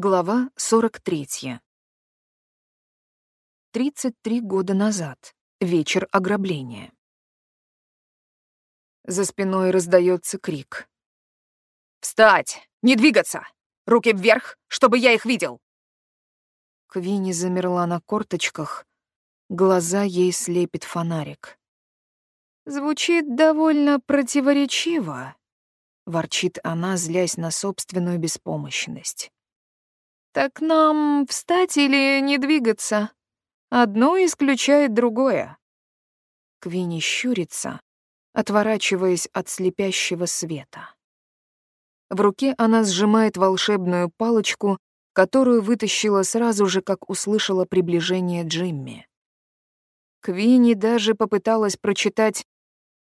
Глава 43. 33 года назад. Вечер ограбления. За спиной раздается крик. «Встать! Не двигаться! Руки вверх, чтобы я их видел!» Квинни замерла на корточках. Глаза ей слепит фонарик. «Звучит довольно противоречиво», — ворчит она, злясь на собственную беспомощность. Так нам встать или не двигаться? Одно исключает другое. Квинни щурится, отворачиваясь от слепящего света. В руке она сжимает волшебную палочку, которую вытащила сразу же, как услышала приближение Джимми. Квинни даже попыталась прочитать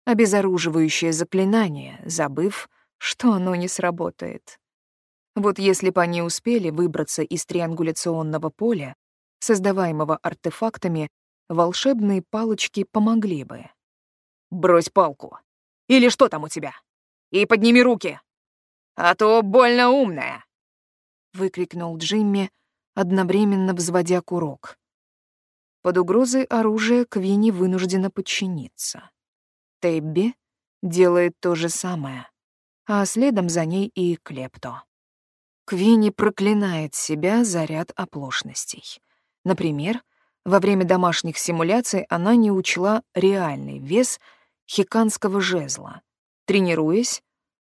обезоруживающее заклинание, забыв, что оно не сработает. Вот если бы они успели выбраться из триангуляционного поля, создаваемого артефактами, волшебные палочки помогли бы. «Брось палку! Или что там у тебя? И подними руки! А то больно умная!» — выкрикнул Джимми, одновременно взводя курок. Под угрозой оружия Квинни вынуждена подчиниться. Тебби делает то же самое, а следом за ней и Клепто. Квинни проклинает себя за ряд оплошностей. Например, во время домашних симуляций она не учла реальный вес хиканского жезла. Тренируясь,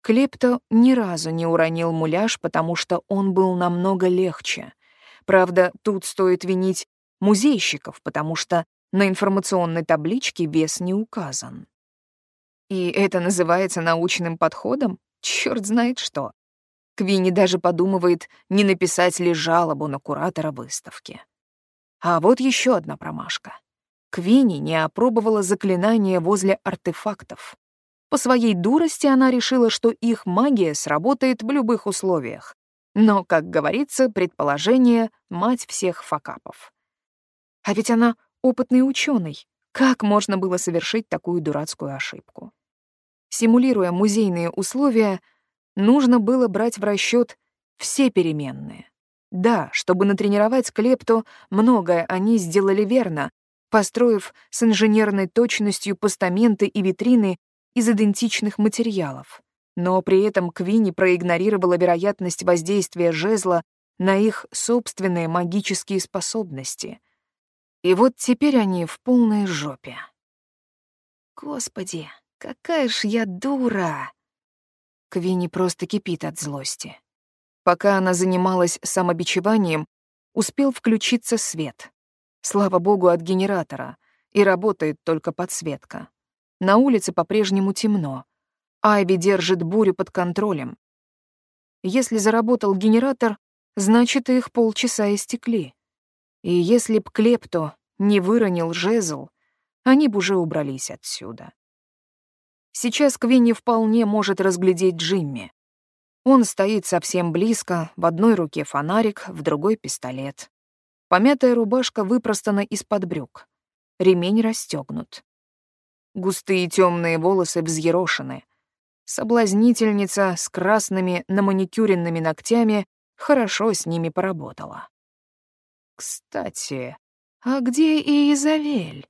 Клепто ни разу не уронил муляж, потому что он был намного легче. Правда, тут стоит винить музейщиков, потому что на информационной табличке вес не указан. И это называется научным подходом? Чёрт знает что. Квинни даже подумывает, не написать ли жалобу на куратора выставки. А вот еще одна промашка. Квинни не опробовала заклинания возле артефактов. По своей дурости она решила, что их магия сработает в любых условиях. Но, как говорится, предположение — мать всех факапов. А ведь она опытный ученый. Как можно было совершить такую дурацкую ошибку? Симулируя музейные условия, нужно было брать в расчет все переменные. Да, чтобы натренировать Клепту, многое они сделали верно, построив с инженерной точностью постаменты и витрины из идентичных материалов. Но при этом Квинни проигнорировала вероятность воздействия жезла на их собственные магические способности. И вот теперь они в полной жопе. Господи, какая ж я дура! Квинни просто кипит от злости. Пока она занималась самобичеванием, успел включиться свет. Слава богу, от генератора, и работает только подсветка. На улице по-прежнему темно. Айви держит бурю под контролем. Если заработал генератор, значит, их полчаса истекли. И если б Клепто не выронил жезл, они бы уже убрались отсюда. Сейчас Квинни вполне может разглядеть Джимми. Он стоит совсем близко, в одной руке фонарик, в другой — пистолет. Помятая рубашка выпростана из-под брюк. Ремень расстегнут. Густые темные волосы взъерошены. Соблазнительница с красными наманикюренными ногтями хорошо с ними поработала. Кстати, а где Изавель?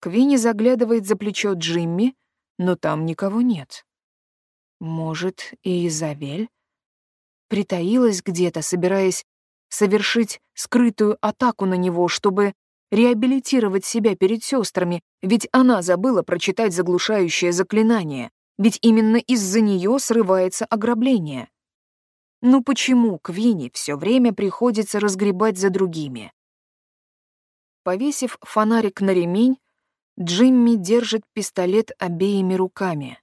Квинни заглядывает за плечо Джимми, но там никого нет. Может, и Изабель притаилась где-то, собираясь совершить скрытую атаку на него, чтобы реабилитировать себя перед сестрами, ведь она забыла прочитать заглушающее заклинание, ведь именно из-за нее срывается ограбление. Ну почему Квинни все время приходится разгребать за другими? Повесив фонарик на ремень, Джимми держит пистолет обеими руками.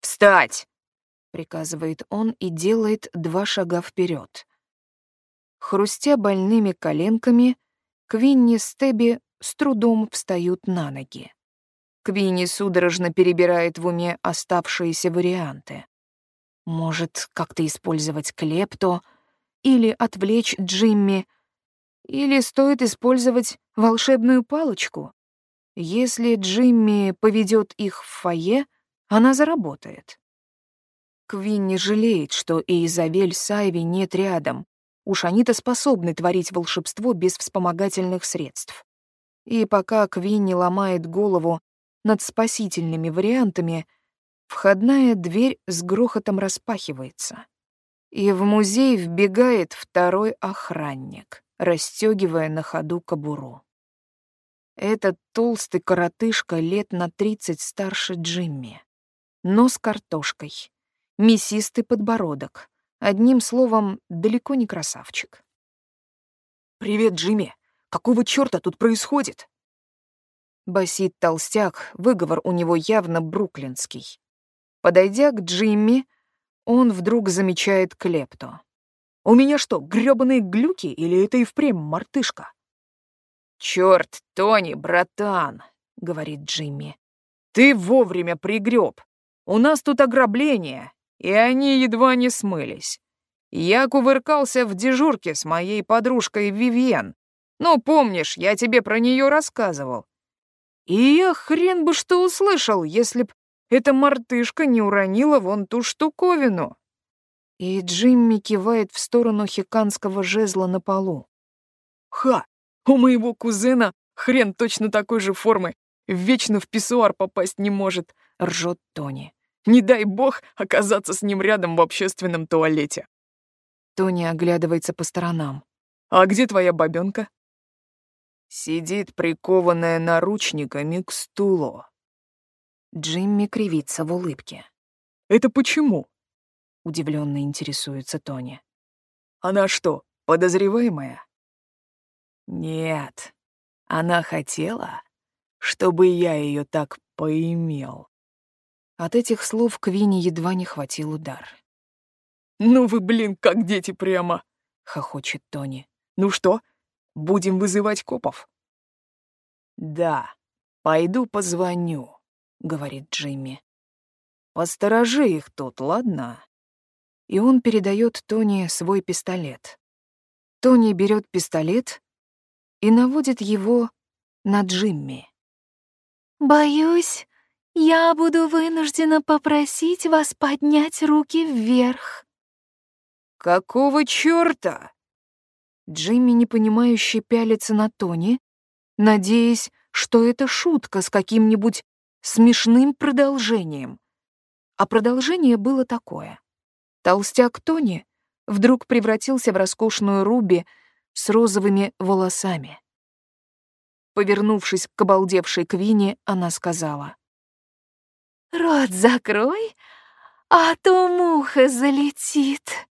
«Встать!» — приказывает он и делает два шага вперед. Хрустя больными коленками, Квинни с Тебби с трудом встают на ноги. Квинни судорожно перебирает в уме оставшиеся варианты. Может, как-то использовать клепто или отвлечь Джимми, или стоит использовать волшебную палочку? Если Джимми поведет их в фойе, она заработает. Квинни жалеет, что Изабель с Айви нет рядом. Уж они-то способны творить волшебство без вспомогательных средств. И пока Квинни ломает голову над спасительными вариантами, входная дверь с грохотом распахивается. И в музей вбегает второй охранник, расстегивая на ходу кобуру. Этот толстый коротышка лет на тридцать старше Джимми. Нос картошкой, мясистый подбородок. Одним словом, далеко не красавчик. «Привет, Джимми! Какого чёрта тут происходит?» Басит толстяк, выговор у него явно бруклинский. Подойдя к Джимми, он вдруг замечает Клепту. «У меня что, грёбаные глюки или это и впрямь мартышка?» «Чёрт, Тони, братан!» — говорит Джимми. «Ты вовремя пригрёб. У нас тут ограбление, и они едва не смылись. Я кувыркался в дежурке с моей подружкой Вивьен. Ну, помнишь, я тебе про неё рассказывал. И я хрен бы что услышал, если б эта мартышка не уронила вон ту штуковину. И Джимми кивает в сторону хиканского жезла на полу. «Ха! У моего кузена хрен точно такой же формы, вечно в писсуар попасть не может, ржет Тони. Не дай бог оказаться с ним рядом в общественном туалете. Тони оглядывается по сторонам. А где твоя бабёнка? Сидит прикованная наручниками к стулу. Джимми кривится в улыбке. Это почему? Удивленно интересуется Тони. Она что, подозреваемая? Нет, она хотела, чтобы я ее так поимел. От этих слов Квинни едва не хватил удар. «Ну вы, блин, как дети прямо!» — хохочет Тони. «Ну что, будем вызывать копов?» «Да, пойду позвоню», — говорит Джимми. «Посторожи их тут, ладно?» И он передает Тони свой пистолет. Тони берет пистолет и наводит его на Джимми. «Боюсь, я буду вынуждена попросить вас поднять руки вверх». «Какого чёрта?» Джимми, непонимающе, пялится на Тони, надеясь, что это шутка с каким-нибудь смешным продолжением. А продолжение было такое. Толстяк Тони вдруг превратился в роскошную Руби с розовыми волосами. Повернувшись к обалдевшей Квине, она сказала. «Рот закрой, а то муха залетит».